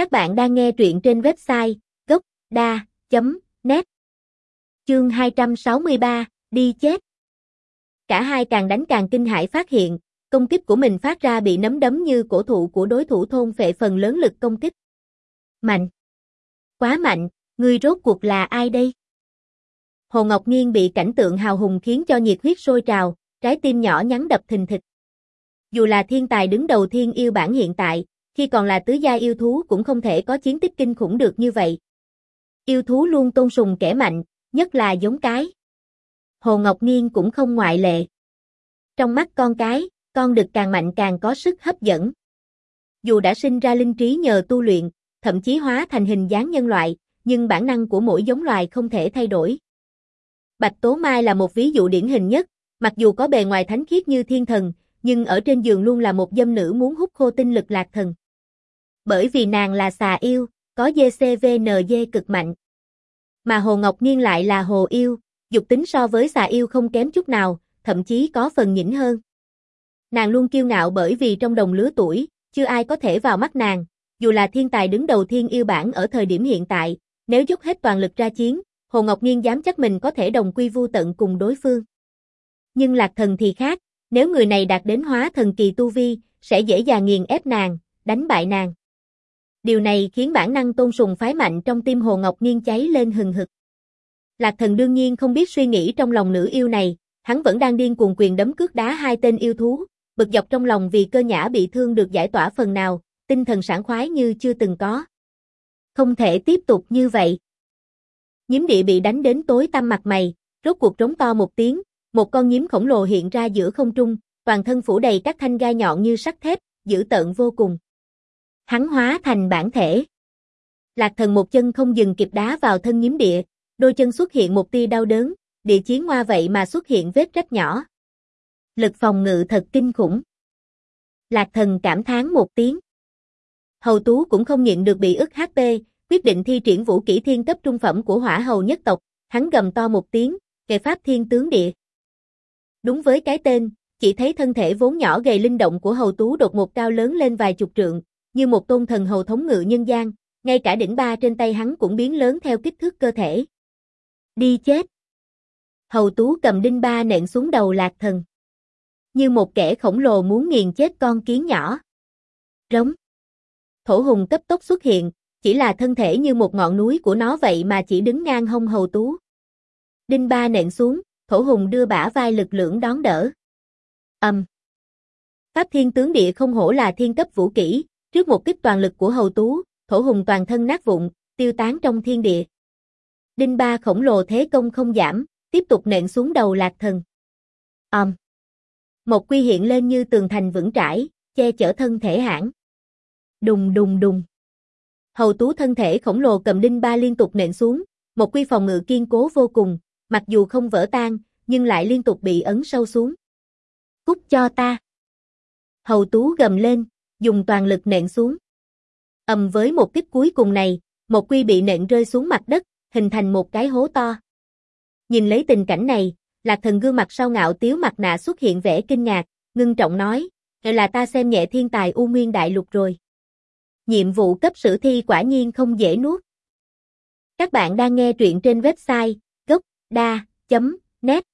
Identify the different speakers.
Speaker 1: Các bạn đang nghe truyện trên website gốc.da.net Chương 263, đi chết. Cả hai càng đánh càng kinh hãi phát hiện, công kích của mình phát ra bị nấm đấm như cổ thụ của đối thủ thôn phệ phần lớn lực công kích. Mạnh. Quá mạnh, người rốt cuộc là ai đây? Hồ Ngọc Nghiên bị cảnh tượng hào hùng khiến cho nhiệt huyết sôi trào, trái tim nhỏ nhắn đập thình thịch. Dù là thiên tài đứng đầu thiên yêu bản hiện tại, khi còn là tứ gia yêu thú cũng không thể có chiến tích kinh khủng được như vậy. Yêu thú luôn tôn sùng kẻ mạnh, nhất là giống cái. Hồ Ngọc Nghiên cũng không ngoại lệ. Trong mắt con cái, con đực càng mạnh càng có sức hấp dẫn. Dù đã sinh ra linh trí nhờ tu luyện, thậm chí hóa thành hình dáng nhân loại, nhưng bản năng của mỗi giống loài không thể thay đổi. Bạch Tố Mai là một ví dụ điển hình nhất, mặc dù có bề ngoài thánh khiết như thiên thần, nhưng ở trên giường luôn là một dâm nữ muốn hút khô tinh lực lạc thần. Bởi vì nàng là xà yêu, có DCVND cực mạnh. Mà Hồ Ngọc Nghiên lại là hồ yêu, dục tính so với xà yêu không kém chút nào, thậm chí có phần nhỉnh hơn. Nàng luôn kiêu ngạo bởi vì trong đồng lứa tuổi, chưa ai có thể vào mắt nàng, dù là thiên tài đứng đầu thiên yêu bản ở thời điểm hiện tại, nếu dốc hết toàn lực ra chiến, Hồ Ngọc Nghiên dám chắc mình có thể đồng quy vu tận cùng đối phương. Nhưng Lạc Thần thì khác, nếu người này đạt đến hóa thần kỳ tu vi, sẽ dễ dàng nghiền ép nàng, đánh bại nàng. Điều này khiến bản năng tôn sùng phái mạnh trong tim Hồ Ngọc Nghiên cháy lên hừng hực. Lạc thần đương nhiên không biết suy nghĩ trong lòng nữ yêu này, hắn vẫn đang điên cuồng quyền đấm cước đá hai tên yêu thú, bực dọc trong lòng vì cơ nhã bị thương được giải tỏa phần nào, tinh thần sảng khoái như chưa từng có. Không thể tiếp tục như vậy. Nhiếm địa bị đánh đến tối tăm mặt mày, rốt cuộc trống to một tiếng, một con nhím khổng lồ hiện ra giữa không trung, toàn thân phủ đầy các thanh gai nhọn như sắt thép, dữ tợn vô cùng. Hắn hóa thành bản thể. Lạc thần một chân không dừng kịp đá vào thân nhím địa, đôi chân xuất hiện một tia đau đớn, địa chiến hoa vậy mà xuất hiện vết rách nhỏ. Lực phòng ngự thật kinh khủng. Lạc thần cảm thán một tiếng. Hầu Tú cũng không nhịn được bị ức HP, quyết định thi triển vũ kỹ thiên cấp trung phẩm của hỏa hầu nhất tộc, hắn gầm to một tiếng, kề pháp thiên tướng địa. Đúng với cái tên, chỉ thấy thân thể vốn nhỏ gầy linh động của hầu tú đột một cao lớn lên vài chục trượng, như một tôn thần hầu thống ngự nhân gian, ngay cả đỉnh ba trên tay hắn cũng biến lớn theo kích thước cơ thể. Đi chết! Hầu tú cầm đinh ba nện xuống đầu lạc thần. Như một kẻ khổng lồ muốn nghiền chết con kiến nhỏ. Rống! Thổ hùng cấp tốc xuất hiện, chỉ là thân thể như một ngọn núi của nó vậy mà chỉ đứng ngang hông hầu tú. Đinh ba nện xuống, thổ hùng đưa bả vai lực lưỡng đón đỡ. Âm. Pháp thiên tướng địa không hổ là thiên cấp vũ kỹ, trước một kích toàn lực của hầu tú, thổ hùng toàn thân nát vụn, tiêu tán trong thiên địa. Đinh ba khổng lồ thế công không giảm, tiếp tục nện xuống đầu lạc thần. Âm. Một quy hiện lên như tường thành vững trải, che chở thân thể hãng. Đùng đùng đùng. Hầu tú thân thể khổng lồ cầm đinh ba liên tục nện xuống, một quy phòng ngự kiên cố vô cùng, mặc dù không vỡ tan, nhưng lại liên tục bị ấn sâu xuống. Cút cho ta. Hầu tú gầm lên, dùng toàn lực nện xuống. Ầm với một kích cuối cùng này, một quy bị nện rơi xuống mặt đất, hình thành một cái hố to. Nhìn lấy tình cảnh này, Lạc Thần gương mặt sau ngạo tiếu mặt nạ xuất hiện vẻ kinh ngạc, ngưng trọng nói, là ta xem nhẹ thiên tài U Nguyên Đại Lục rồi. Nhiệm vụ cấp sử thi quả nhiên không dễ nuốt. Các bạn đang nghe truyện trên website gocda.net